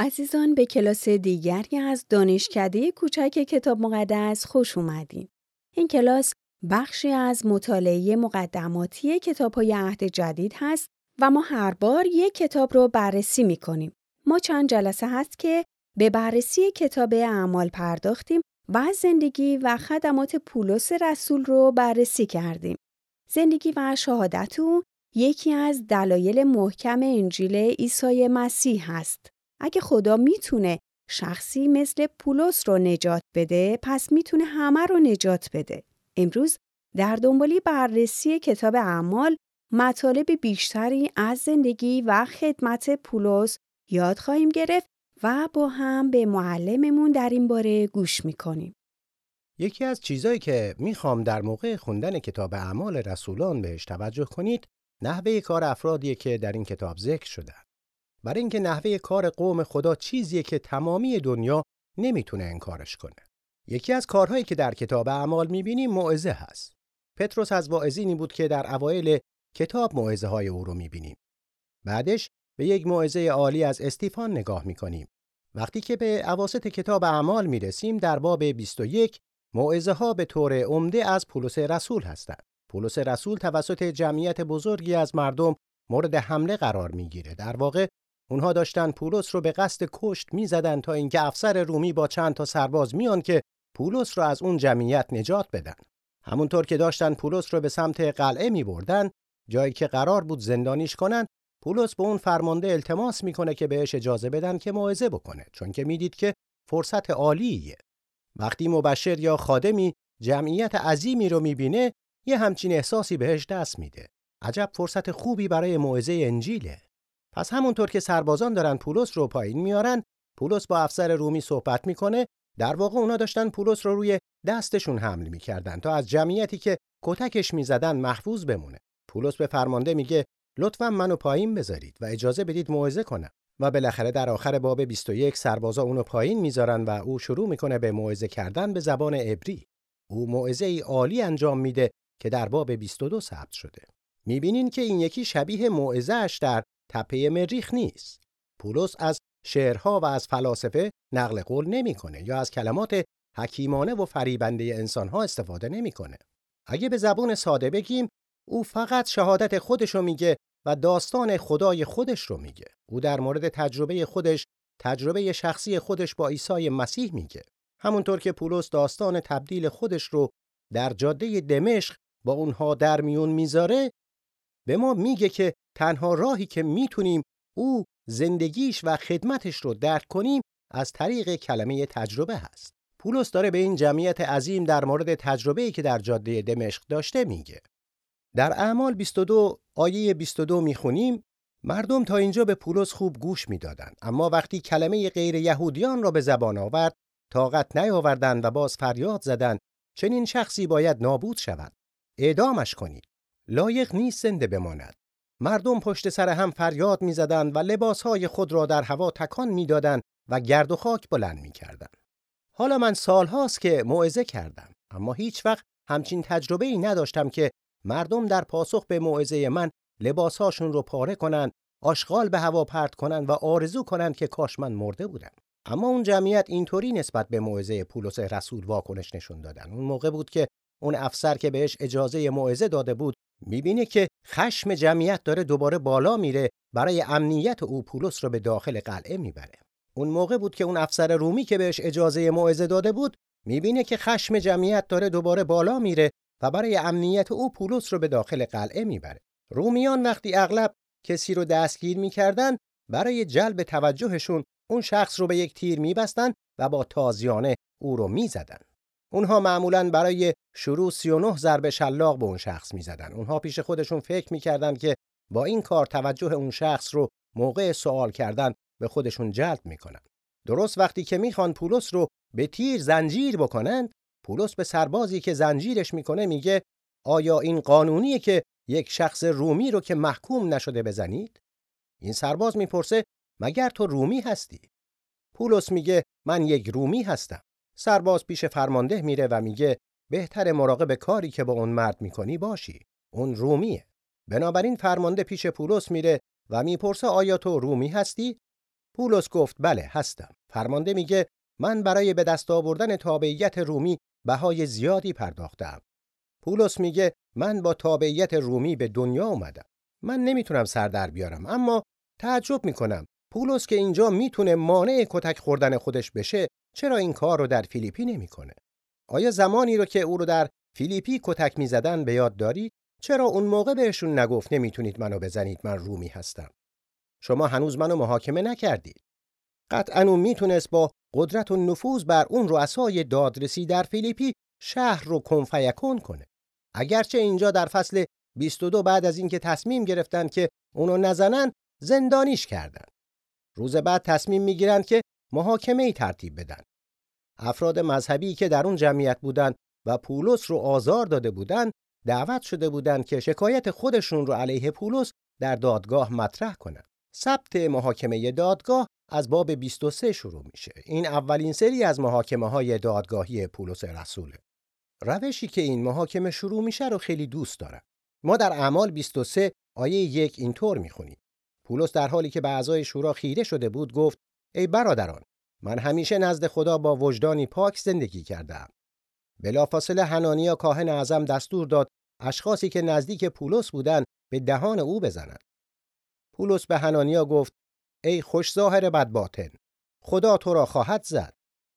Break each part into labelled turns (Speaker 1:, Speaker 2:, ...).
Speaker 1: عزیزان به کلاس دیگری از دانشکده کوچک کتاب مقدس خوش اومدین. این کلاس بخشی از مطالعه مقدماتی کتاب های عهد جدید هست و ما هر بار یک کتاب رو بررسی می کنیم. ما چند جلسه هست که به بررسی کتاب اعمال پرداختیم و زندگی و خدمات پولس رسول رو بررسی کردیم. زندگی و شهادت او یکی از دلایل محکم انجیل عیسی مسیح هست. اگه خدا می‌تونه شخصی مثل پولس رو نجات بده پس می‌تونه همه رو نجات بده. امروز در دنبالی بررسی کتاب اعمال مطالب بیشتری از زندگی و خدمت پولس یاد خواهیم گرفت و با هم به معلممون در این باره گوش می‌کنیم.
Speaker 2: یکی از چیزایی که می‌خوام در موقع خوندن کتاب اعمال رسولان بهش توجه کنید نحوه کار افرادیه که در این کتاب ذکر شدن. برای اینکه نحوه کار قوم خدا چیزیه که تمامی دنیا نمی‌تونه انکارش کنه. یکی از کارهایی که در کتاب اعمال می‌بینیم موعظه هست. پتروس از واعظینی بود که در اوایل کتاب موعظه های او رو می‌بینیم. بعدش به یک موعظه عالی از استیفان نگاه می‌کنیم. وقتی که به اواسط کتاب اعمال می‌رسیم در باب 21 موعظه ها به طور عمده از پولس رسول هستند. پولس رسول توسط جمعیت بزرگی از مردم مورد حمله قرار می‌گیره. در واقع اونها داشتن پولس رو به قصد کشت می‌زدن تا اینکه افسر رومی با چند تا سرباز میان که پولس رو از اون جمعیت نجات بدن. همونطور که داشتن پولس رو به سمت قلعه می بردن، جایی که قرار بود زندانیش کنن، پولس به اون فرمانده التماس می‌کنه که بهش اجازه بدن که موعظه بکنه چون که می‌دید که فرصت عالیه. وقتی مبشر یا خادمی جمعیت عظیمی رو می‌بینه، یه همچین احساسی بهش دست میده. عجب فرصت خوبی برای موعظه انجیله. پس همونطور که سربازان دارن پولس رو پایین میارن، پولس با افسر رومی صحبت می‌کنه در واقع اونا داشتن پولس رو روی دستشون حمل می‌کردن تا از جمعیتی که کتکش می‌زدن محفوظ بمونه. پولس به فرمانده میگه لطفا منو پایین بذارید و اجازه بدید موعظه کنم. و بالاخره در آخر باب 21 سربازا اونو پایین می‌ذارن و او شروع می‌کنه به موعظه کردن به زبان عبری. او موعظه ای عالی انجام میده که در باب 22 ثبت شده. می‌بینین که این یکی شبیه موعظه‌اش در تپه مریخ نیست. پولس از شعرها و از فلاسفه نقل قول نمی‌کنه یا از کلمات حکیمانه و فریبنده انسانها استفاده نمی‌کنه. اگه به زبون ساده بگیم او فقط شهادت خودش رو میگه و داستان خدای خودش رو میگه. او در مورد تجربه خودش، تجربه شخصی خودش با عیسی مسیح میگه. همونطور که پولس داستان تبدیل خودش رو در جاده دمشق با اونها در میون می‌ذاره به ما میگه که تنها راهی که می‌تونیم او زندگیش و خدمتش رو درک کنیم از طریق کلمه تجربه هست. پولس داره به این جمعیت عظیم در مورد تجربه‌ای که در جاده دمشق داشته میگه. در اعمال 22 آیه 22 می‌خونیم مردم تا اینجا به پولس خوب گوش می‌دادند اما وقتی کلمه غیر یهودیان را به زبان آورد طاقت نیاوردند و باز فریاد زدند چنین شخصی باید نابود شود اعدامش کنید لایق نیست زنده بماند مردم پشت سر هم فریاد می‌زدند و لباسهای خود را در هوا تکان می‌دادند و گرد و خاک بلند می‌کردند. حالا من سالهاست که موعظه کردم اما هیچ وقت همچین تجربه ای نداشتم که مردم در پاسخ به موعظه من لباسهاشون رو پاره کنند آشغال به هوا پرت کنند و آرزو کنند که کاش من مرده بودم. اما اون جمعیت اینطوری نسبت به موعظه پولس رسول واکنش نشون دادن. اون موقع بود که اون افسر که بهش اجازه موعظه داده بود می‌بینه که خشم جمعیت داره دوباره بالا میره برای امنیت او پولس رو به داخل قلعه می‌بره. اون موقع بود که اون افسر رومی که بهش اجازه موعظه داده بود می‌بینه که خشم جمعیت داره دوباره بالا میره و برای امنیت او پولس رو به داخل قلعه می‌بره. رومیان وقتی اغلب کسی رو دستگیر می‌کردن برای جلب توجهشون اون شخص رو به یک تیر میبستن و با تازیانه او رو می‌زدن. اونها معمولا برای شروع 39 ضربه شلاق به اون شخص می‌زدن. اونها پیش خودشون فکر می‌کردن که با این کار توجه اون شخص رو موقع سوال کردن به خودشون جلب می‌کنن. درست وقتی که می‌خوان پولس رو به تیر زنجیر بکنن، پولس به سربازی که زنجیرش می‌کنه میگه آیا این قانونیه که یک شخص رومی رو که محکوم نشده بزنید؟ این سرباز می‌پرسه مگر تو رومی هستی؟ پولس میگه من یک رومی هستم. سرباز پیش فرمانده میره و میگه بهتر مراقب کاری که با اون مرد می‌کنی باشی. اون رومیه. بنابراین فرمانده پیش پولس میره و می‌پرسه آیا تو رومی هستی؟ پولس گفت بله هستم. فرمانده میگه من برای به دست آوردن تابعیت رومی بهای زیادی پرداختم. پولس میگه من با تابعیت رومی به دنیا اومدم. من نمی‌تونم سر در بیارم اما تعجب می‌کنم پولس که اینجا می‌تونه مانع کتک خوردن خودش بشه چرا این کار رو در فیلیپی نمی‌کنه؟ آیا زمانی رو که او رو در فیلیپی کتک می‌زدن به یاد دارید؟ چرا اون موقع بهشون نگفت نمی‌تونید منو بزنید من رومی هستم؟ شما هنوز منو محاکمه نکردید. قطعا اون می‌تونست با قدرت و نفوذ بر اون رؤسای دادرسی در فیلیپی شهر رو کنفیکون کنه. اگرچه اینجا در فصل 22 بعد از اینکه تصمیم گرفتن که اونو نزنن زندانیش کردن. روز بعد تصمیم می‌گیرند که محاکمه ای ترتیب بدن. افراد مذهبی که در اون جمعیت بودند و پولس رو آزار داده بودند دعوت شده بودند که شکایت خودشون رو علیه پولس در دادگاه مطرح کنند. ثبت محاکمه دادگاه از باب 23 شروع میشه. این اولین سری از محاکمه های دادگاهی پولس رسوله. روشی که این محاکمه شروع میشه رو خیلی دوست دارم. ما در اعمال 23 آیه یک اینطور می‌خونیم. پولس در حالی که به اعضای شورا خیره شده بود گفت ای برادران من همیشه نزد خدا با وجدانی پاک زندگی کردم. بلافاصله حنانیا کاهن اعظم دستور داد اشخاصی که نزدیک پولس بودند به دهان او بزنند. پولس به حنانیا گفت ای خوش ظاهر بد باطن خدا تو را خواهد زد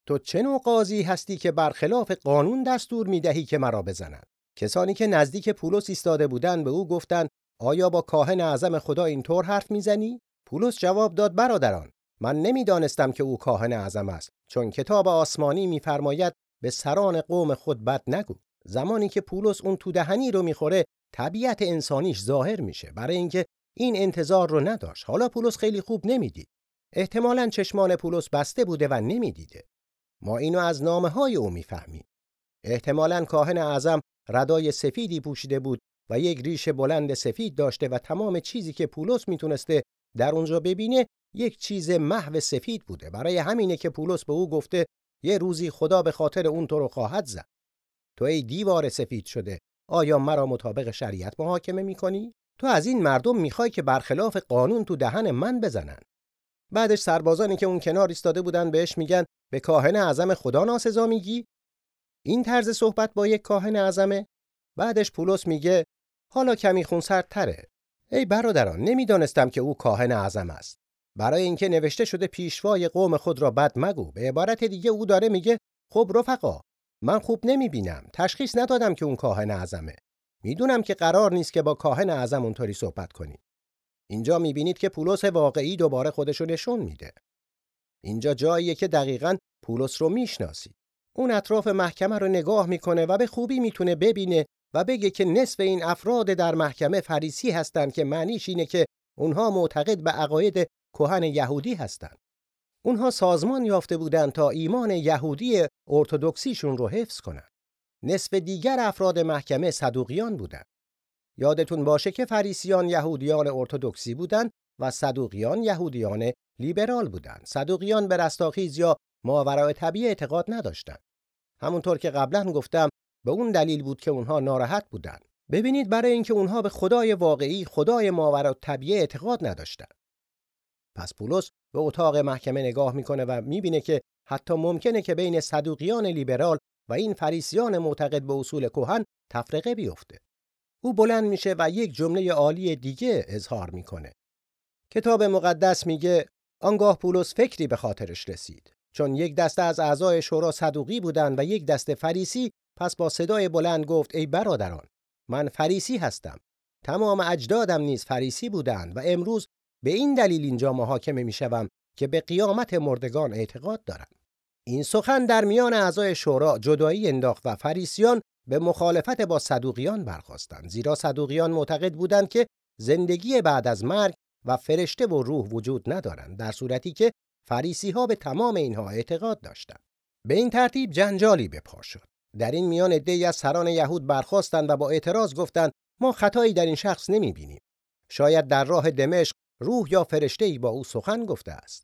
Speaker 2: تو چه نوع قاضی هستی که برخلاف قانون دستور می‌دهی که مرا بزنند کسانی که نزدیک پولس ایستاده بودند به او گفتند آیا با کاهن اعظم خدا اینطور حرف می‌زنی پولس جواب داد برادران من نمی‌دانستم که او کاهن اعظم است چون کتاب آسمانی میفرماید به سران قوم خود بد نگو. زمانی که پولس اون تو دهنی رو می‌خوره طبیعت انسانیش ظاهر میشه. برای اینکه این انتظار رو نداشت. حالا پولس خیلی خوب نمی‌دید. احتمالا چشمان پولس بسته بوده و نمی‌دیده. ما اینو از نامه های او می‌فهمیم. احتمالا کاهن اعظم ردای سفیدی پوشیده بود و یک ریش بلند سفید داشته و تمام چیزی که پولس می‌تونسته در اونجا ببینه یک چیز محو سفید بوده. برای همینه که پولس به او گفته یه روزی خدا به خاطر اون تو رو خواهد زد. تو ای دیوار سفید شده آیا مرا مطابق شریعت محاکمه می‌کنی؟ تو از این مردم می‌خوای که برخلاف قانون تو دهن من بزنن. بعدش سربازانی که اون کنار ایستاده بودن بهش میگن به کاهن اعظم خدا ناسزا میگی؟ این طرز صحبت با یک کاهن اعظمه؟ بعدش پولس میگه حالا کمی خونسردتره. ای برادران نمی‌دانستم که او کاهن اعظم است. برای اینکه نوشته شده پیشوای قوم خود را بد مگو. به عبارت دیگه او داره میگه خب رفقا من خوب نمی‌بینم. تشخیص ندادم که اون کاهن اعظمه. می‌دونم که قرار نیست که با کاهن اعظم اونطوری صحبت کنی. اینجا می‌بینید که پولس واقعی دوباره خودشو نشون میده. اینجا جاییه که دقیقا پولس رو می‌شناسید اون اطراف محکمه رو نگاه می‌کنه و به خوبی می‌تونه ببینه و بگه که نصف این افراد در محکمه فریسی هستند که معنیش اینه که اونها معتقد به عقاید کهن یهودی هستند. اونها سازمان یافته بودند تا ایمان یهودی ارتودکسیشون رو حفظ کنند. نصف دیگر افراد محکمه صدوقیان بودند. یادتون باشه که فریسیان یهودیان ارتودکسی بودند و صدوقیان یهودیان لیبرال بودند. صدوقیان به رستاخیز یا ماورای طبیعه اعتقاد نداشتند. همونطور که قبلا گفتم به اون دلیل بود که اونها ناراحت بودند. ببینید برای اینکه اونها به خدای واقعی خدای ماورا طبیعه اعتقاد نداشتند. پس پولس به اتاق محکمه نگاه می‌کنه و می‌بینه که حتی ممکنه که بین صدوقیان لیبرال و این فریسیان معتقد به اصول کهن تفرقه بیفته. او بلند میشه و یک جمله عالی دیگه اظهار می‌کنه. کتاب مقدس میگه آنگاه پولس فکری به خاطرش رسید. چون یک دسته از اعضای شورا صدوقی بودند و یک دسته فریسی پس با صدای بلند گفت ای برادران من فریسی هستم تمام اجدادم نیز فریسی بودند و امروز به این دلیل اینجا محاکمه می‌شوم که به قیامت مردگان اعتقاد دارم. این سخن در میان اعضای شورا جدایی انداخت و فریسیان به مخالفت با صدوقیان برخواستند زیرا صدوقیان معتقد بودند که زندگی بعد از مرگ و فرشته و روح وجود ندارند در صورتی که فریسی ها به تمام اینها اعتقاد داشتند. به این ترتیب جنجالی به پا شد. در این میان عده‌ای از سران یهود برخواستند و با اعتراض گفتند ما خطایی در این شخص نمی‌بینیم. شاید در راه دمشق روح یا فرشته با او سخن گفته است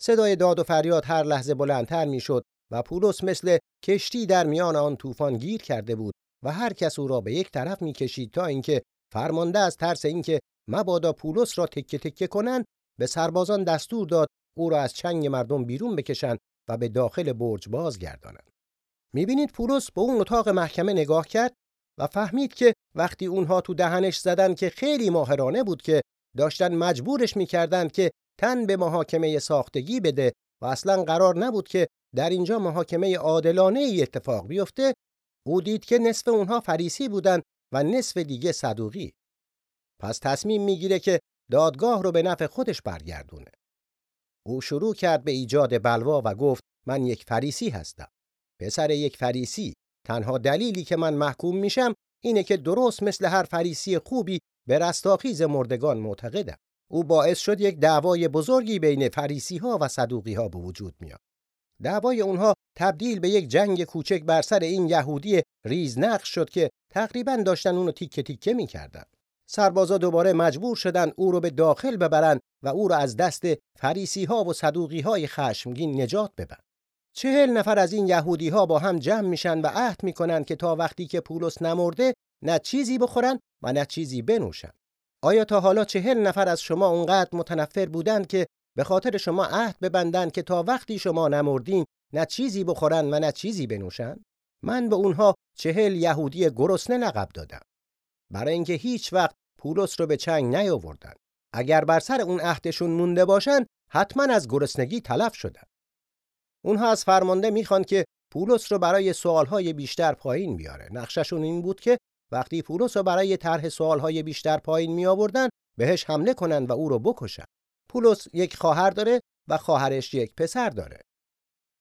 Speaker 2: صدای داد و فریاد هر لحظه بلندتر می‌شد و پولس مثل کشتی در میان آن طوفان گیر کرده بود و هر کس او را به یک طرف می‌کشید تا اینکه فرمانده از ترس اینکه مبادا پولس را تکه تکه کنند به سربازان دستور داد او را از چنگ مردم بیرون بکشند و به داخل برج بازگردانند. می‌بینید پولس به اون اتاق محکمه نگاه کرد و فهمید که وقتی اونها تو دهنش زدن که خیلی ماهرانه بود که داشتن مجبورش می‌کردند که تن به محاکمه ساختگی بده و اصلا قرار نبود که در اینجا محاکمه عادلانه ای اتفاق بیفته او دید که نصف اونها فریسی بودن و نصف دیگه صدوقی. پس تصمیم می‌گیره که دادگاه رو به نفع خودش برگردونه. او شروع کرد به ایجاد بلوا و گفت من یک فریسی هستم. پسر یک فریسی. تنها دلیلی که من محکوم میشم اینه که درست مثل هر فریسی خوبی به رستاخیز مردگان معتقدم. او باعث شد یک دعوای بزرگی بین فریسی ها و صدوقی ها به وجود میاد دعوای اونها تبدیل به یک جنگ کوچک بر سر این یهودی ریزنقش شد که تقریبا داشتن اونو تیکه تیکه می‌کردن. سربازا دوباره مجبور شدن او رو به داخل ببرن و او را از دست فریسی ها و صدوقی های خشمگین نجات ببرن چهل نفر از این یهودی ها با هم جمع میشن و عهد می‌کنن که تا وقتی که پولس نمرده نه چیزی بخورن و نه چیزی بنوشن. آیا تا حالا چهل نفر از شما اونقدر متنفر بودند که به خاطر شما عهد ببندند که تا وقتی شما نمردین نه چیزی بخورن و نه چیزی بنوشن؟ من به اونها چهل یهودی گرسنه لقب دادم. برای اینکه هیچ وقت پولس رو به چنگ نیاوردن. اگر بر سر اون عهدشون مونده باشن حتما از گرسنگی تلف شدن. اونها از فرمانده می‌خوان که پولس رو برای سوالهای بیشتر پایین بیاره. نقششون این بود که وقتی پولس رو برای طرح سوالهای بیشتر پایین می آوردن بهش حمله کنن و او رو بکشن پولس یک خواهر داره و خواهرش یک پسر داره.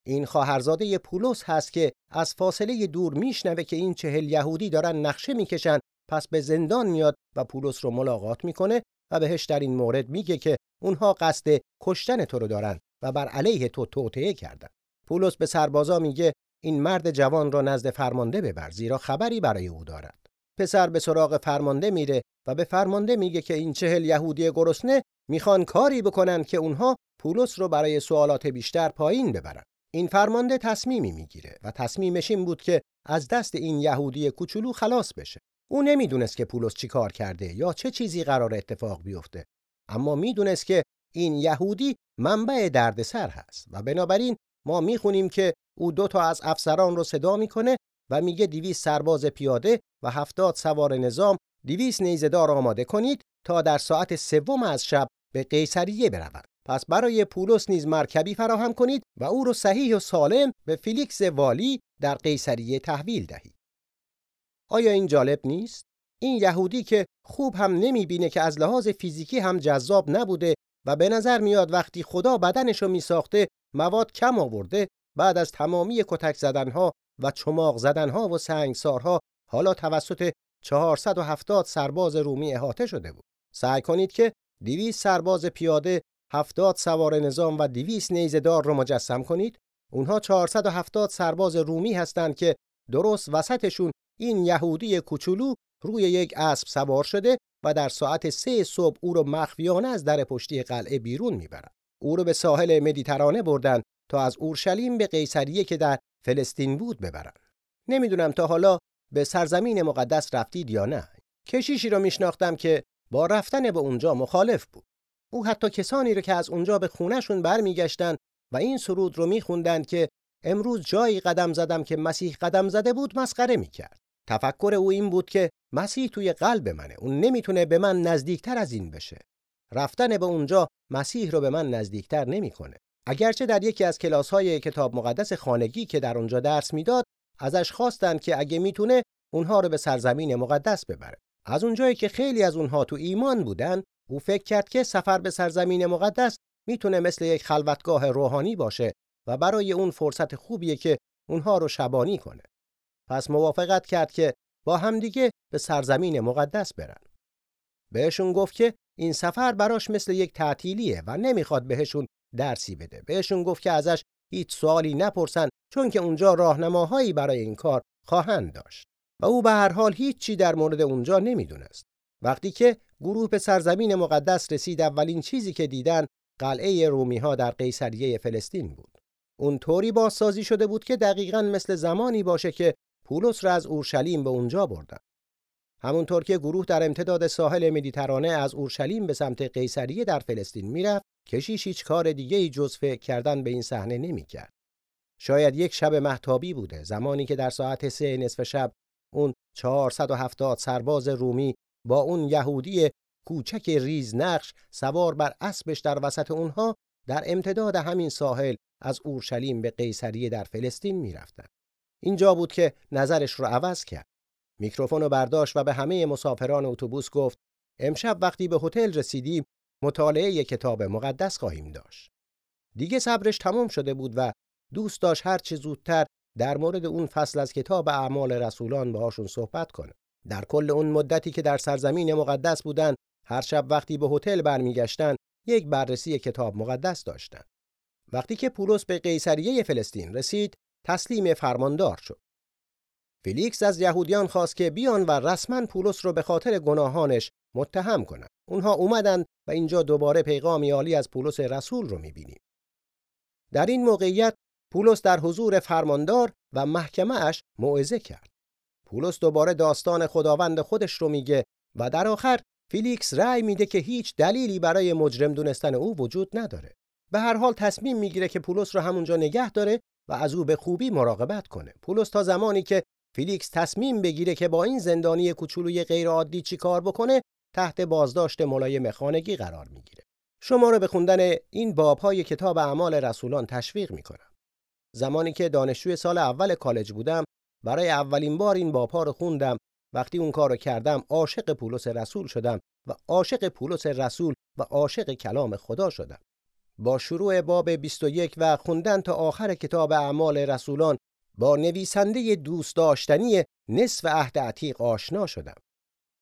Speaker 2: این خواهرزاده پولس هست که از فاصله دور میشنوه که این چهل یهودی دارن نقشه می‌کشن پس به زندان میاد و پولس رو ملاقات می‌کنه و بهش در این مورد میگه که اونها قصد کشتن تو رو دارن و بر علیه تو توطئه کردن. پولس به سربازا میگه این مرد جوان را نزد فرمانده ببر زیرا خبری برای او دارد. پسر به سراغ فرمانده میره و به فرمانده میگه که این چهل یهودی گرسنه می‌خوان کاری بکنن که اونها پولس رو برای سوالات بیشتر پایین ببرن. این فرمانده تصمیمی می‌گیره و تصمیمش این بود که از دست این یهودی کوچولو خلاص بشه. او نمی‌دونست که پولس چیکار کرده یا چه چیزی قرار اتفاق بیفته. اما می‌دونست که این یهودی منبع دردسر هست و بنابراین ما می‌خونیم که او دو تا از افسران رو صدا می‌کنه و میگه دیویس سرباز پیاده و هفتاد سوار نظام دویست نیزه‌دار آماده کنید تا در ساعت سوم از شب به قیصریه بروند پس برای پولس نیز مرکبی فراهم کنید و او را صحیح و سالم به فیلیکس والی در قیصریه تحویل دهید. آیا این جالب نیست؟ این یهودی که خوب هم نمی‌بینه که از لحاظ فیزیکی هم جذاب نبوده و به نظر میاد وقتی خدا بدنشو میساخته مواد کم آورده بعد از تمامی کتک زدنها و چماق زدنها و سنگسارها حالا توسط 470 سرباز رومی احاطه شده بود. سعی کنید که 200 سرباز پیاده، 70 سوار نظام و 200 نیزدار رو مجسم کنید. اونها 470 سرباز رومی هستند که درست وسطشون این یهودی کوچولو روی یک اسب سوار شده و در ساعت سه صبح او رو مخفیانه از در پشتی قلعه بیرون می‌برند. او رو به ساحل مدیترانه بردن تا از اورشلیم به قیصریه که در فلسطین بود ببرن. نمی‌دونم تا حالا به سرزمین مقدس رفتید یا نه. کشیشی رو میشناختم که با رفتن به اونجا مخالف بود. او حتی کسانی رو که از اونجا به خونهشون برمیگشتن و این سرود رو میخوندن که امروز جایی قدم زدم که مسیح قدم زده بود مسخره می‌کرد. تفکر او این بود که مسیح توی قلب منه. اون نمی‌تونه به من نزدیکتر از این بشه. رفتن به اونجا مسیح رو به من نزدیکتر نمی‌کنه. اگرچه در یکی از کلاس‌های کتاب مقدس خانگی که در اونجا درس می‌داد ازش خواستند که اگه می‌تونه اونها رو به سرزمین مقدس ببره. از اونجایی که خیلی از اونها تو ایمان بودن او فکر کرد که سفر به سرزمین مقدس می‌تونه مثل یک خلوتگاه روحانی باشه و برای اون فرصت خوبیه که اونها رو شبانی کنه. پس موافقت کرد که با همدیگه به سرزمین مقدس برن. بهشون گفت که این سفر براش مثل یک تعطیلیه و نمی‌خواد بهشون درسی بده. بهشون گفت که ازش هیچ سوالی نپرسن چون که اونجا راهنماهایی برای این کار خواهند داشت. و او به هر حال هیچی در مورد اونجا نمی‌دونست. وقتی که گروه به سرزمین مقدس رسید اولین چیزی که دیدن قلعه رومی ها در قیصریه فلسطین بود. اون طوری بازسازی شده بود که دقیقا مثل زمانی باشه که پولس را از اورشلیم به اونجا بردن. همونطور که گروه در امتداد ساحل مدیترانه از اورشلیم به سمت قیصریه در فلسطین می‌رفت کشیش هیچ کار دیگه ای جز فکر کردن به این صحنه نمی‌کرد. شاید یک شب محتابی بوده زمانی که در ساعت سه نصف شب اون 470 سرباز رومی با اون یهودی کوچک ریز نقش سوار بر اسبش در وسط اونها در امتداد همین ساحل از اورشلیم به قیصریه در فلسطین می‌رفتن. اینجا بود که نظرش رو عوض کرد. میکروفون رو برداشت و به همه مسافران اتوبوس گفت امشب وقتی به هتل رسیدیم مطالعه کتاب مقدس خواهیم داشت. دیگه صبرش تمام شده بود و دوست داشت هر چه زودتر در مورد اون فصل از کتاب اعمال رسولان باهاشون صحبت کنه. در کل اون مدتی که در سرزمین مقدس بودن هر شب وقتی به هتل برمیگشتن یک بررسی کتاب مقدس داشتند. وقتی که پولس به قیصریه فلسطین رسید تسلیم فرماندار شد. فیلیکس از یهودیان خواست که بیان و رسما پولس رو به خاطر گناهانش متهم کنند. اونها اومدن و اینجا دوباره پیغامی عالی از پولس رسول رو می‌بینیم. در این موقعیت پولس در حضور فرماندار و محکمه اش موعظه کرد. پولس دوباره داستان خداوند خودش رو میگه و در آخر فیلیکس رأی میده که هیچ دلیلی برای مجرم دونستن او وجود نداره. به هر حال تصمیم می‌گیره که پولس رو همونجا نگه داره و از او به خوبی مراقبت کنه. پولس تا زمانی که فیلیکس تصمیم بگیره که با این زندانی کوچولوی غیرعادی چی کار بکنه تحت بازداشت ملایم خانگی قرار می‌گیره. شما رو به خوندن این بابهای کتاب اعمال رسولان تشویق می‌کنم. زمانی که دانشجوی سال اول کالج بودم برای اولین بار این بابها رو خوندم وقتی اون کارو کردم عاشق پولس رسول شدم و عاشق پولس رسول و عاشق کلام خدا شدم با شروع باب 21 و خوندن تا آخر کتاب اعمال رسولان با نویسنده دوست داشتنی نصف عهد عتیق آشنا شدم.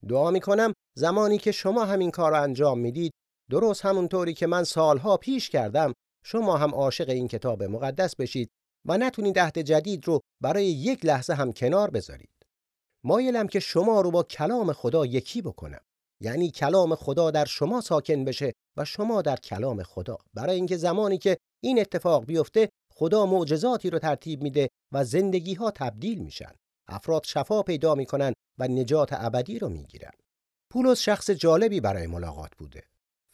Speaker 2: دعا می کنم زمانی که شما همین کار رو انجام می‌دید درست همونطوری که من سالها پیش کردم شما هم عاشق این کتاب مقدس بشید و نتونید عهد جدید رو برای یک لحظه هم کنار بذارید. مایلم که شما رو با کلام خدا یکی بکنم. یعنی کلام خدا در شما ساکن بشه و شما در کلام خدا. برای اینکه زمانی که این اتفاق بیفته خدا معجزاتی رو ترتیب میده و زندگی ها تبدیل میشن. افراد شفا پیدا می‌کنن و نجات ابدی رو می‌گیرن. پولس شخص جالبی برای ملاقات بوده.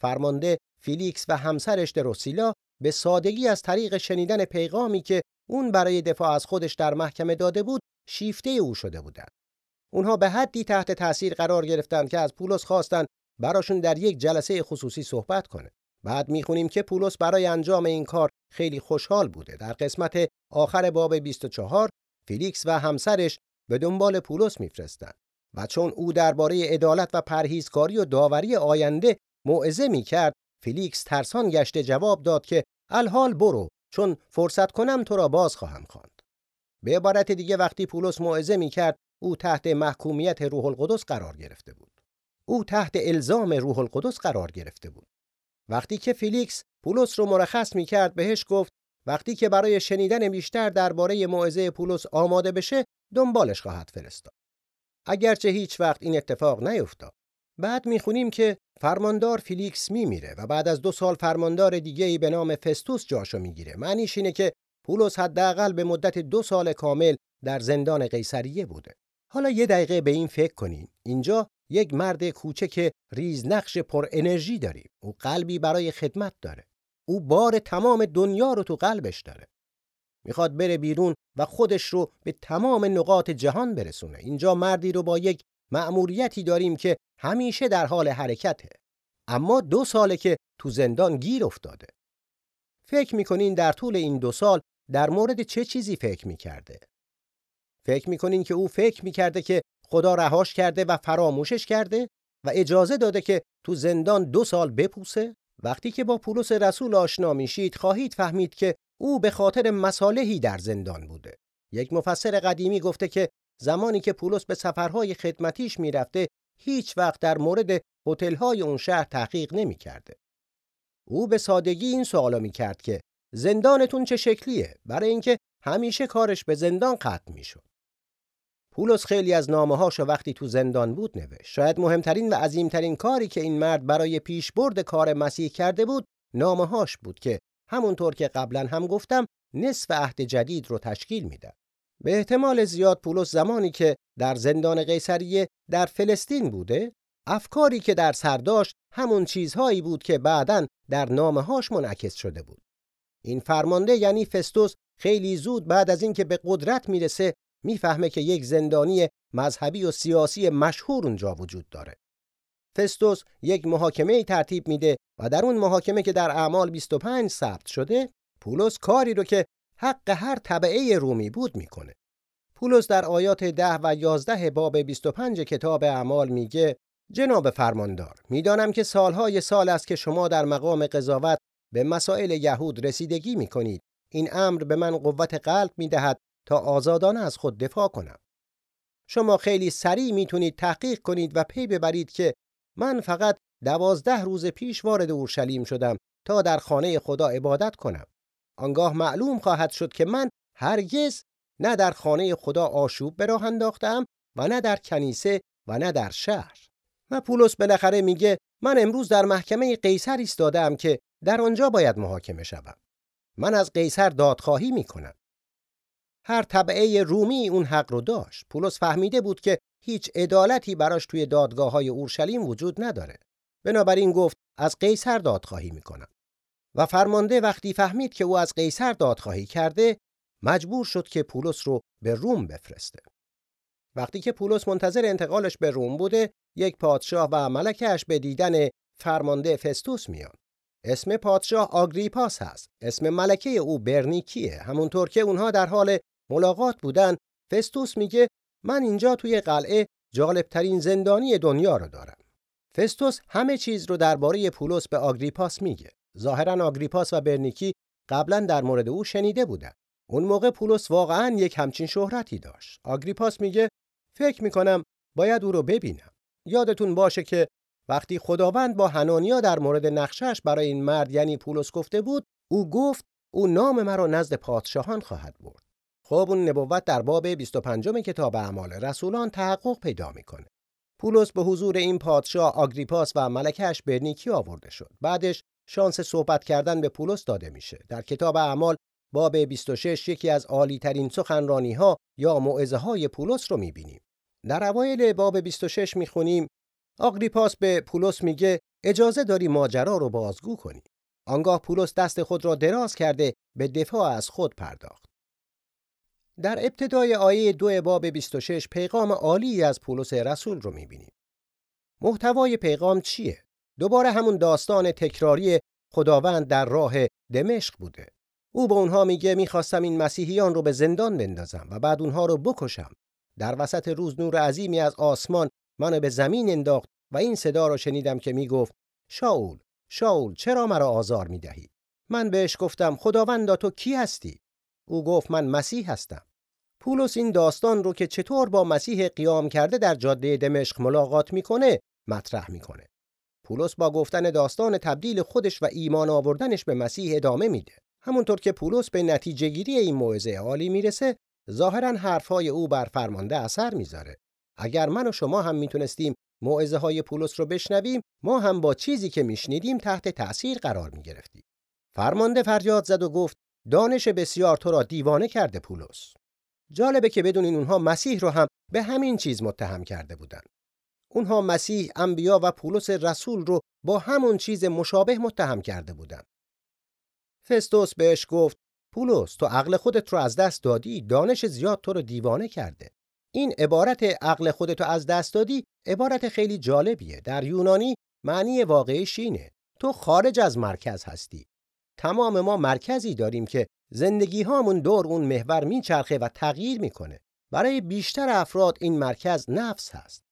Speaker 2: فرمانده فیلیکس و همسرش دروسیلا به سادگی از طریق شنیدن پیغامی که اون برای دفاع از خودش در محکمه داده بود شیفته او شده بودند. اونها به حدی تحت تاثیر قرار گرفتند که از پولس خواستند براشون در یک جلسه خصوصی صحبت کنه. بعد می‌خونیم که پولس برای انجام این کار خیلی خوشحال بوده. در قسمت آخر باب 24 فیلیکس و همسرش به دنبال پولس میفرستند و چون او درباره عدالت و پرهیزکاری و داوری آینده موعظه می‌کرد فیلیکس ترسان گشته جواب داد که الحال برو چون فرصت کنم تو را باز خواهم خواند. به عبارت دیگه وقتی پولس موعظه می‌کرد او تحت محکومیت روح القدس قرار گرفته بود. او تحت الزام روح القدس قرار گرفته بود. وقتی که فیلیکس پولس رو مرخص می کرد بهش گفت وقتی که برای شنیدن بیشتر درباره موعظه پولس آماده بشه دنبالش خواهد فرستاد. اگرچه هیچ وقت این اتفاق نیفتاد. بعد می‌خونیم که فرماندار فیلیکس میمیره و بعد از دو سال فرماندار دیگه ای به نام فستوس جاشو می‌گیره. معنیش اینه که پولس حداقل به مدت دو سال کامل در زندان قیصریه بوده. حالا یه دقیقه به این فکر کنین. اینجا یک مرد کوچک ریزنقش پر انرژی داریم. او قلبی برای خدمت داره. او بار تمام دنیا رو تو قلبش داره. می‌خواد بره بیرون و خودش رو به تمام نقاط جهان برسونه. اینجا مردی رو با یک مأموریتی داریم که همیشه در حال حرکته. اما دو ساله که تو زندان گیر افتاده. فکر می‌کنین در طول این دو سال در مورد چه چیزی فکر می‌کرده؟ فکر می‌کنین که او فکر می‌کرده که خدا رهاش کرده و فراموشش کرده و اجازه داده که تو زندان دو سال بپوسه؟ وقتی که با پولس رسول آشنا میشید خواهید فهمید که او به خاطر مصالحی در زندان بوده. یک مفسر قدیمی گفته که زمانی که پولس به سفرهای خدمتیش می‌رفته هیچ وقت در مورد هتل‌های اون شهر تحقیق نمی‌کرده. او به سادگی این سوالا می‌کرد که زندانتون چه شکلیه برای اینکه همیشه کارش به زندان ختم می‌شد. پولس خیلی از نامه وقتی تو زندان بود نوشت. شاید مهمترین و عظیمترین کاری که این مرد برای پیشبرد کار مسیح کرده بود نامه هاش بود که همونطور که قبلا هم گفتم نصف عهد جدید رو تشکیل میده. به احتمال زیاد پولس زمانی که در زندان قیصریه در فلسطین بوده افکاری که در سر داشت همون چیزهایی بود که بعدا در نامه‌هاش منعکس شده بود این فرمانده یعنی فستوس خیلی زود بعد از اینکه به قدرت می‌رسه می‌فهمه که یک زندانی مذهبی و سیاسی مشهور اونجا وجود داره. فستوس یک محاکمه ترتیب میده و در اون محاکمه که در اعمال 25 ثبت شده پولس کاری رو که حق هر طبعه رومی بود می‌کنه. پولس در آیات ده و یازده باب 25 کتاب اعمال میگه جناب فرماندار می‌دانم که سالهای سال است که شما در مقام قضاوت به مسائل یهود رسیدگی می‌کنید. این امر به من قوت قلب می‌دهد تا آزادانه از خود دفاع کنم. شما خیلی سریع می‌تونید تحقیق کنید و پی ببرید که من فقط دوازده روز پیش وارد اورشلیم شدم تا در خانه خدا عبادت کنم. آنگاه معلوم خواهد شد که من هرگز نه در خانه خدا آشوب به راه انداختم و نه در کنیسه و نه در شهر. و پولس بالاخره میگه من امروز در محکمه قیصر ایستادم که در آنجا باید محاکمه شوم. من از قیصر دادخواهی می‌کنم. هر طبعه رومی اون حق رو داشت. پولس فهمیده بود که هیچ عدالتی براش توی دادگاه های اورشلیم وجود نداره. بنابراین گفت از قیصر دادخواهی می‌کنم. و فرمانده وقتی فهمید که او از قیصر دادخواهی کرده مجبور شد که پولس رو به روم بفرسته. وقتی که پولس منتظر انتقالش به روم بوده یک پادشاه و ملکش به دیدن فرمانده فستوس میان اسم پادشاه آگریپاس هست. اسم ملکه او برنیکیه. همونطور که اونها در حال ملاقات بودن فستوس میگه من اینجا توی قلعه جالبترین زندانی دنیا رو دارم. فستوس همه چیز رو درباره پولس به آگریپاس میگه. ظاهرا آگریپاس و برنیکی قبلا در مورد او شنیده بودن. اون موقع پولس واقعا یک همچین شهرتی داشت. آگریپاس میگه فکر می‌کنم باید او رو ببینم. یادتون باشه که وقتی خداوند با حنانیا در مورد نقشش برای این مرد یعنی پولس گفته بود او گفت او نام مرا نزد پادشاهان خواهد برد. خب اون نبوت در باب 25 کتاب اعمال رسولان تحقق پیدا می‌کنه. پولس به حضور این پادشاه آگریپاس و ملکش برنیکی آورده شد. بعدش شانس صحبت کردن به پولس داده میشه. در کتاب اعمال باب 26 یکی از عالی ترین سخنرانی ها یا موعظه های پولس رو می‌بینیم. در اوایل باب 26 می‌خونیم آگریپاس به پولس میگه اجازه داری ماجرا رو بازگو کنی. آنگاه پولس دست خود را دراز کرده به دفاع از خود پرداخت. در ابتدای آیه دو باب 26 پیغام عالی از پولس رسول رو می‌بینیم. محتوای پیغام چیه؟ دوباره همون داستان تکراری خداوند در راه دمشق بوده. او به اونها میگه می‌خواستم این مسیحیان رو به زندان بندازم و بعد اونها رو بکشم. در وسط روز نور عظیمی از آسمان منو به زمین انداخت و این صدا رو شنیدم که می‌گفت شاول شاول چرا مرا آزار می‌دهی؟ من بهش گفتم خداوندا تو کی هستی؟ او گفت من مسیح هستم. پولس این داستان رو که چطور با مسیح قیام کرده در جاده دمشق ملاقات می‌کنه مطرح می‌کنه. پولس با گفتن داستان تبدیل خودش و ایمان آوردنش به مسیح ادامه میده. همونطور که پولس به نتیجه گیری این موعظه عالی می‌رسه، ظاهرا حرفهای او بر فرمانده اثر می‌ذاره. اگر من و شما هم می‌تونستیم موعظه های پولس رو بشنویم، ما هم با چیزی که میشنیدیم تحت تأثیر قرار می‌گرفتیم. فرمانده فریاد زد و گفت: دانش بسیار تو را دیوانه کرده پولس. جالبه که بدونین اونها مسیح رو هم به همین چیز متهم کرده بودن. اونها مسیح، انبیا و پولس رسول رو با همون چیز مشابه متهم کرده بودن. فستوس بهش گفت پولس تو عقل خودت رو از دست دادی دانش زیاد تو رو دیوانه کرده این عبارت عقل خودت رو از دست دادی عبارت خیلی جالبیه در یونانی معنی واقعیش اینه تو خارج از مرکز هستی تمام ما مرکزی داریم که زندگی هامون دور اون محور میچرخه و تغییر می‌کنه. برای بیشتر افراد این مرکز نفس هست.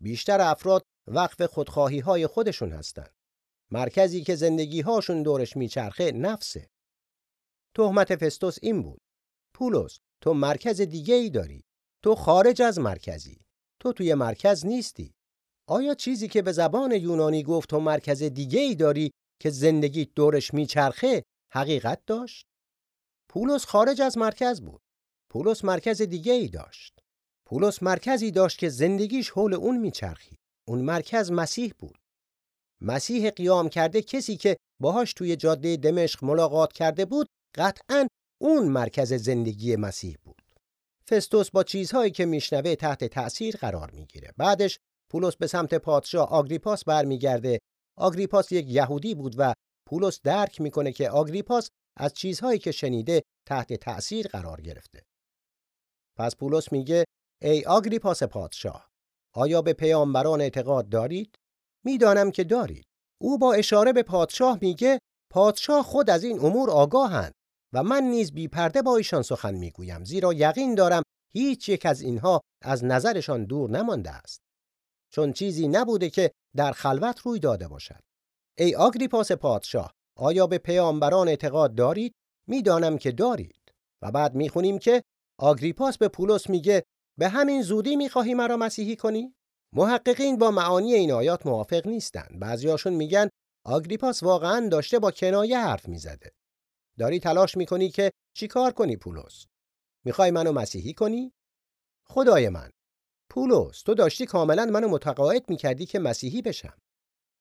Speaker 2: بیشتر افراد وقف خودخواهی های خودشون هستند. مرکزی که زندگی هاشون دورش میچرخه نفسه. تهمت فستوس این بود. پولس تو مرکز دیگه ای داری. تو خارج از مرکزی. تو توی مرکز نیستی. آیا چیزی که به زبان یونانی گفت تو مرکز دیگه ای داری که زندگی دورش میچرخه حقیقت داشت؟ پولس خارج از مرکز بود. پولس مرکز دیگه ای داشت. پولس مرکزی داشت که زندگیش حول اون میچرخید. اون مرکز مسیح بود. مسیح قیام کرده کسی که باهاش توی جاده دمشق ملاقات کرده بود قطعا اون مرکز زندگی مسیح بود. فستوس با چیزهایی که میشنوه تحت تأثیر قرار می‌گیره بعدش پولس به سمت پادشاه آگریپاس برمیگرده آگریپاس یک یهودی بود و پولس درک می‌کنه که آگریپاس از چیزهایی که شنیده تحت تأثیر قرار گرفته. پس پولس میگه ای آگریپاس پادشاه آیا به پیامبران اعتقاد دارید? می‌دانم که دارید. او با اشاره به پادشاه میگه پادشاه خود از این امور آگاهند و من نیز بی پرده با ایشان سخن می‌گویم زیرا یقین دارم هیچ یک از اینها از نظرشان دور نمانده است. چون چیزی نبوده که در خلوت روی داده باشد. ای آگریپاس پادشاه آیا به پیامبران اعتقاد دارید؟ می‌دانم که دارید. و بعد می‌خونیم که آگریپاس به پولس میگه به همین زودی می‌خواهی مرا مسیحی کنی؟ محققین با معانی این آیات موافق نیستند. بعضیاشون میگن آگریپاس واقعا داشته با کنایه حرف می‌زده. داری تلاش می‌کنی که چیکار کنی پولس؟ می‌خوای منو مسیحی کنی؟ خدای من پولس تو داشتی کاملا منو متقاعد می‌کردی که مسیحی بشم.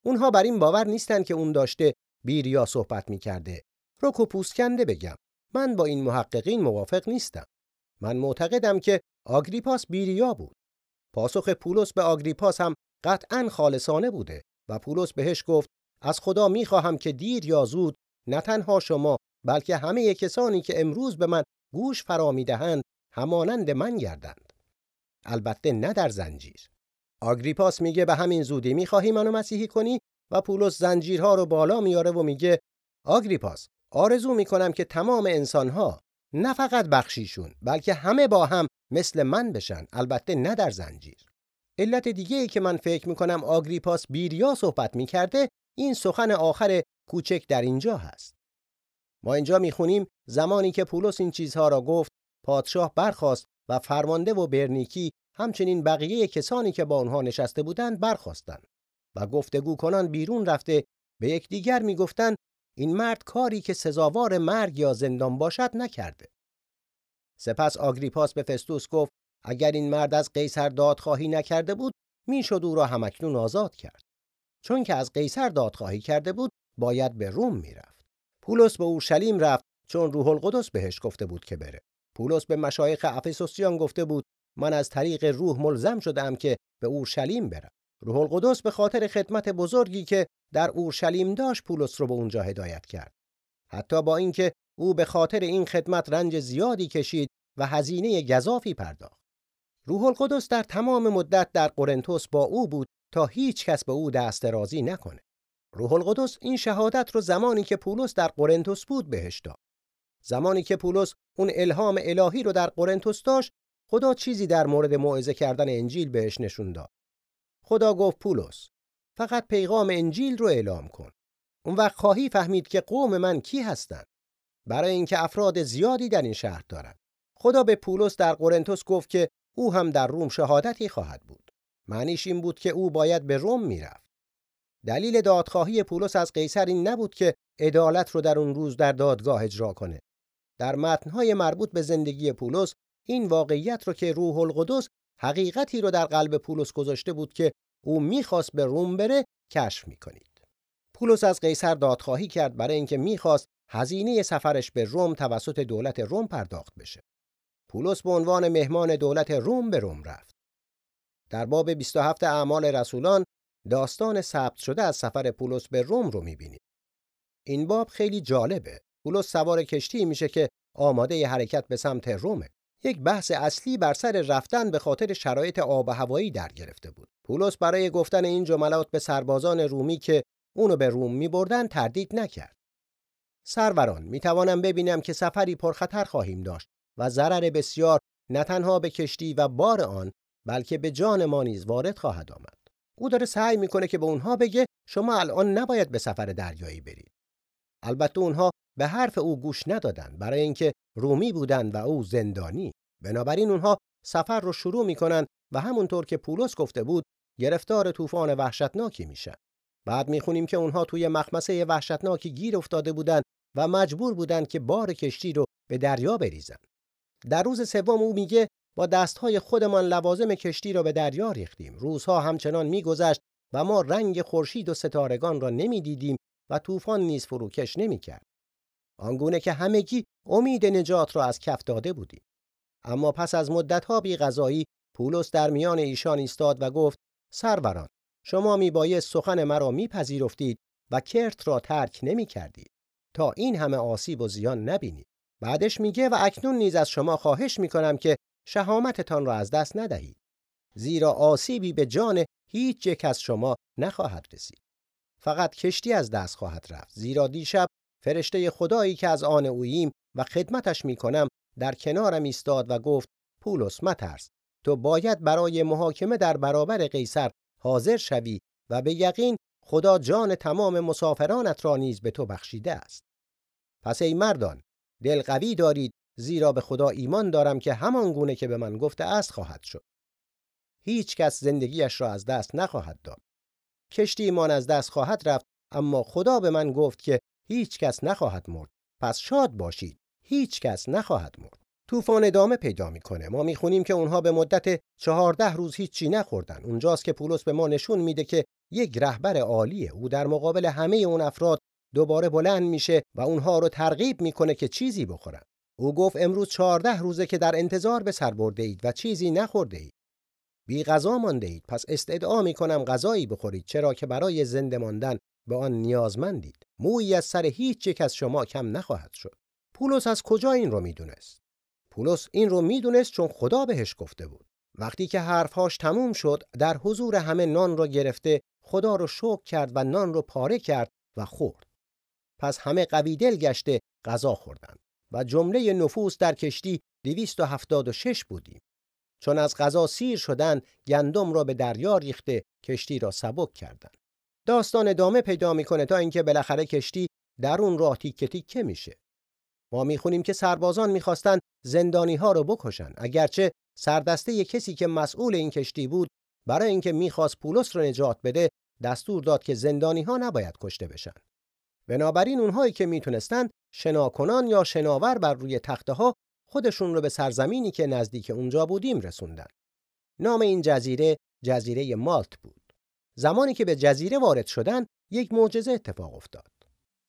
Speaker 2: اونها بر این باور نیستن که اون داشته بیریا صحبت می‌کرده. رک پوست کنده بگم من با این محققین موافق نیستم. من معتقدم که آگریپاس بیریا بود. پاسخ پولس به آگریپاس هم قطعا خالصانه بوده و پولس بهش گفت از خدا می‌خواهم که دیر یا زود نه تنها شما بلکه همه کسانی که امروز به من گوش فرا می‌دهند همانند من گردند. البته نه در زنجیر. آگریپاس میگه به همین زودی می‌خواهی منو مسیحی کنی و پولس زنجیرها رو بالا میاره و میگه آگریپاس آرزو می‌کنم که تمام انسانها نه فقط بخشیشون بلکه همه با هم مثل من بشن البته نه در زنجیر. علت دیگه ای که من فکر می‌کنم آگریپاس بیریا صحبت می‌کرده این سخن آخر کوچک در اینجا هست. ما اینجا می‌خونیم زمانی که پولس این چیزها را گفت پادشاه برخاست و فرمانده و برنیکی همچنین بقیه کسانی که با آنها نشسته بودند برخواستند و گفتگو کنان بیرون رفته به یکدیگر می‌گفتند این مرد کاری که سزاوار مرگ یا زندان باشد نکرده. سپس آگریپاس به فستوس گفت اگر این مرد از قیصر دادخواهی نکرده بود می‌شد او را همکنون آزاد کرد. چون که از قیصر دادخواهی کرده بود باید به روم می‌رفت. پولس به اورشلیم رفت چون روح القدس بهش گفته بود که بره. پولس به مشایخ افسوسیان گفته بود من از طریق روح ملزم شدم که به اورشلیم برم. روح القدس به خاطر خدمت بزرگی که در اورشلیم داشت پولس رو به اونجا هدایت کرد. حتی با اینکه او به خاطر این خدمت رنج زیادی کشید و هزینه گذافی پرداخت. روح القدس در تمام مدت در قرنتوس با او بود تا هیچ کس به او دست درازی نکنه. روح القدس این شهادت رو زمانی که پولس در قرنتوس بود بهش داد. زمانی که پولس اون الهام الهی رو در قرنتوس داشت خدا چیزی در مورد موعظه کردن انجیل بهش نشون داد. خدا گفت پولس فقط پیغام انجیل رو اعلام کن. اون وقت خواهی فهمید که قوم من کی هستند. برای اینکه افراد زیادی در این شهر دارند. خدا به پولس در قرنتوس گفت که او هم در روم شهادتی خواهد بود. معنیش این بود که او باید به روم می‌رفت. دلیل دادخواهی پولس از قیصر این نبود که عدالت رو در اون روز در دادگاه اجرا کنه. در متنهای مربوط به زندگی پولس این واقعیت رو که روح القدس حقیقتی رو در قلب پولس گذاشته بود که او می‌خواست به روم بره کشف می‌کنید. پولس از قیصر دادخواهی کرد برای اینکه می‌خواست هزینه سفرش به روم توسط دولت روم پرداخت بشه. پولس به عنوان مهمان دولت روم به روم رفت. در باب 27 اعمال رسولان داستان ثبت شده از سفر پولس به روم رو می‌بینید. این باب خیلی جالبه. پولس سوار کشتی میشه که آماده حرکت به سمت رومه یک بحث اصلی بر سر رفتن به خاطر شرایط آب و هوایی در گرفته بود. پولس برای گفتن این جملات به سربازان رومی که اونو به روم می بردن تردید نکرد. سروران می توانم ببینم که سفری پرخطر خواهیم داشت و ضرر بسیار نه تنها به کشتی و بار آن بلکه به جان ما نیز وارد خواهد آمد. او داره سعی می‌کنه که به اونها بگه شما الان نباید به سفر دریایی برید. البته اونها به حرف او گوش ندادند. برای اینکه رومی بودند و او زندانی. بنابراین اونها سفر رو شروع می‌کنن و همونطور که پولس گفته بود گرفتار طوفان وحشتناکی میشن بعد می‌خونیم که اونها توی مخمسه وحشتناکی گیر افتاده بودند و مجبور بودند که بار کشتی رو به دریا بریزن. در روز سوم او میگه با دستهای خودمان لوازم کشتی را به دریا ریختیم. روزها همچنان میگذشت و ما رنگ خورشید و ستارگان را نمی‌دیدیم و طوفان نیز فروکش نمی‌کرد. آنگونه که همگی امید نجات را از کف داده بودیم. اما پس از مدتها بی غذایی پولس در میان ایشان ایستاد و گفت سروران شما میبایست سخن مرا میپذیرفتید و کرت را ترک نمی کردید تا این همه آسیب و زیان نبینید. بعدش میگه و اکنون نیز از شما خواهش می‌کنم که شهامتتان را از دست ندهید. زیرا آسیبی به جان هیچ یک از شما نخواهد رسید. فقط کشتی از دست خواهد رفت. زیرا دیشب فرشته خدایی که از آن اوییم و خدمتش می‌کنم در کنارم ایستاد و گفت پولس مترس تو باید برای محاکمه در برابر قیصر حاضر شوی و به یقین خدا جان تمام مسافرانت را نیز به تو بخشیده است. پس ای مردان دل قوی دارید زیرا به خدا ایمان دارم که همان گونه که به من گفته است خواهد شد. هیچ کس زندگیش را از دست نخواهد داد. کشتی ایمان از دست خواهد رفت اما خدا به من گفت که هیچ کس نخواهد مرد. پس شاد باشید. هیچ کس نخواهد مرد. طوفان ادامه پیدا می‌کنه. ما می‌خونیم که اونها به مدت چهارده روز هیچی نخوردن. اونجاست که پولس به ما نشون میده که یک رهبر عالیه او در مقابل همه اون افراد دوباره بلند میشه و اونها رو ترغیب می‌کنه که چیزی بخورن. او گفت امروز چهارده روزه که در انتظار به سر برده اید و چیزی نخورده اید. بی غذا مانده اید. پس استدعا می‌کنم غذایی بخورید. چرا که برای زنده ماندن به آن نیازمندید. مویی از سر هیچ یک از شما کم نخواهد شد. پولس از کجا این رو می‌دونست؟ پولس این رو می‌دونست چون خدا بهش گفته بود. وقتی که حرفهاش تموم شد در حضور همه نان را گرفته خدا رو شکر کرد و نان رو پاره کرد و خورد. پس همه قوی دل گشته غذا خوردند و جمله نفوس در کشتی 276 بودیم. چون از غذا سیر شدن گندم را به دریا ریخته کشتی را سبک کردند. داستان ادامه پیدا می‌کنه تا اینکه بالاخره کشتی در اون راه تیکه تیکه میشه. ما می‌خونیم که سربازان می‌خواستند زندانی ها رو بکشن. اگرچه سردسته کسی که مسئول این کشتی بود برای اینکه می‌خواست پولس رو نجات بده دستور داد که زندانی ها نباید کشته بشن. بنابراین اونهایی که می‌تونستند شناکنان یا شناور بر روی تخته ها خودشون رو به سرزمینی که نزدیک اونجا بودیم رسوندن. نام این جزیره جزیره مالت بود. زمانی که به جزیره وارد شدن یک معجزه اتفاق افتاد.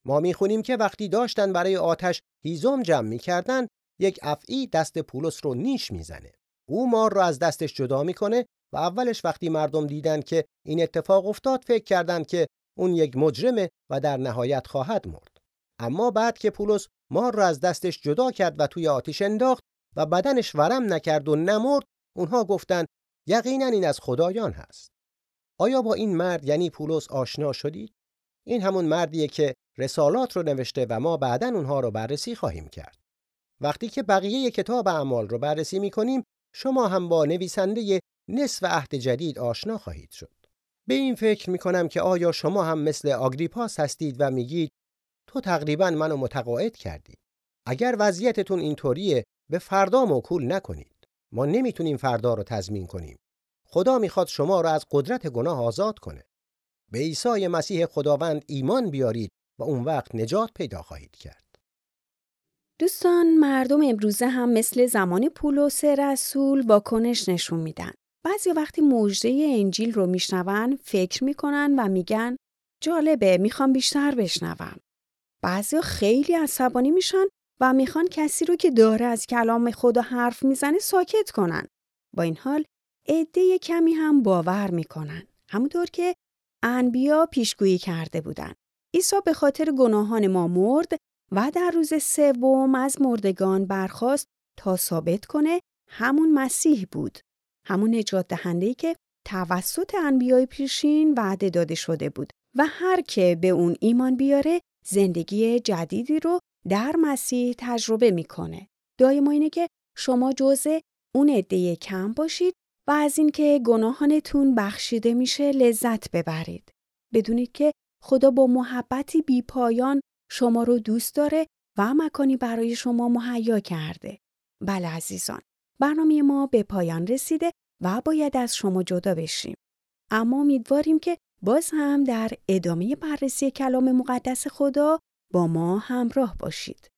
Speaker 2: ما می‌خونیم که وقتی داشتن برای آتش هیزم جمع می‌کردن یک افعی دست پولس رو نیش می‌زنه. او مار رو از دستش جدا می‌کنه و اولش وقتی مردم دیدن که این اتفاق افتاد فکر کردند که اون یک مجرمه و در نهایت خواهد مرد. اما بعد که پولس مار رو از دستش جدا کرد و توی آتیش انداخت و بدنش ورم نکرد و نمرد اونها گفتند یقینا این از خدایان هست. آیا با این مرد یعنی پولس آشنا شدید این همون مردیه که رسالات رو نوشته و ما بعدا اونها رو بررسی خواهیم کرد. وقتی که بقیه کتاب اعمال رو بررسی می‌کنیم شما هم با نویسنده نصف عهد جدید آشنا خواهید شد. به این فکر می‌کنم که آیا شما هم مثل آگریپاس هستید و میگید تو تقریبا منو متقاعد کردی. اگر وضعیتتون اینطوریه به فردا موکول نکنید. ما نمی‌تونیم فردا رو تضمین کنیم. خدا می‌خواد شما رو از قدرت گناه آزاد کنه. به عیسی مسیح خداوند ایمان بیارید و اون وقت نجات پیدا خواهید کرد.
Speaker 1: دوستان مردم امروزه هم مثل زمان پولس رسول واکنش نشون میدن. بعضی وقتی مژده انجیل رو میشنون فکر می‌کنن و میگن جالبه می‌خوام بیشتر بشنوم. بعضی خیلی عصبانی میشن و می‌خوان کسی رو که داره از کلام خدا حرف می‌زنه ساکت کنن. با این حال عده کمی هم باور می‌کنن. همونطور که انبیا پیشگویی کرده بودن. عیسی به خاطر گناهان ما مرد و در روز سوم از مردگان برخاست تا ثابت کنه همون مسیح بود. همون نجات دهنده‌ای که توسط انبیای پیشین وعده داده شده بود و هر که به اون ایمان بیاره زندگی جدیدی رو در مسیح تجربه می‌کنه. دعای ما اینه که شما جزء اون عده کم باشید و از اینکه گناهانتون بخشیده میشه لذت ببرید. بدونید که خدا با محبتی بی پایان شما رو دوست داره و مکانی برای شما مهیا کرده. بله عزیزان، برنامه ما به پایان رسیده و باید از شما جدا بشیم. اما امیدواریم که باز هم در ادامه بررسی کلام مقدس خدا با ما همراه باشید.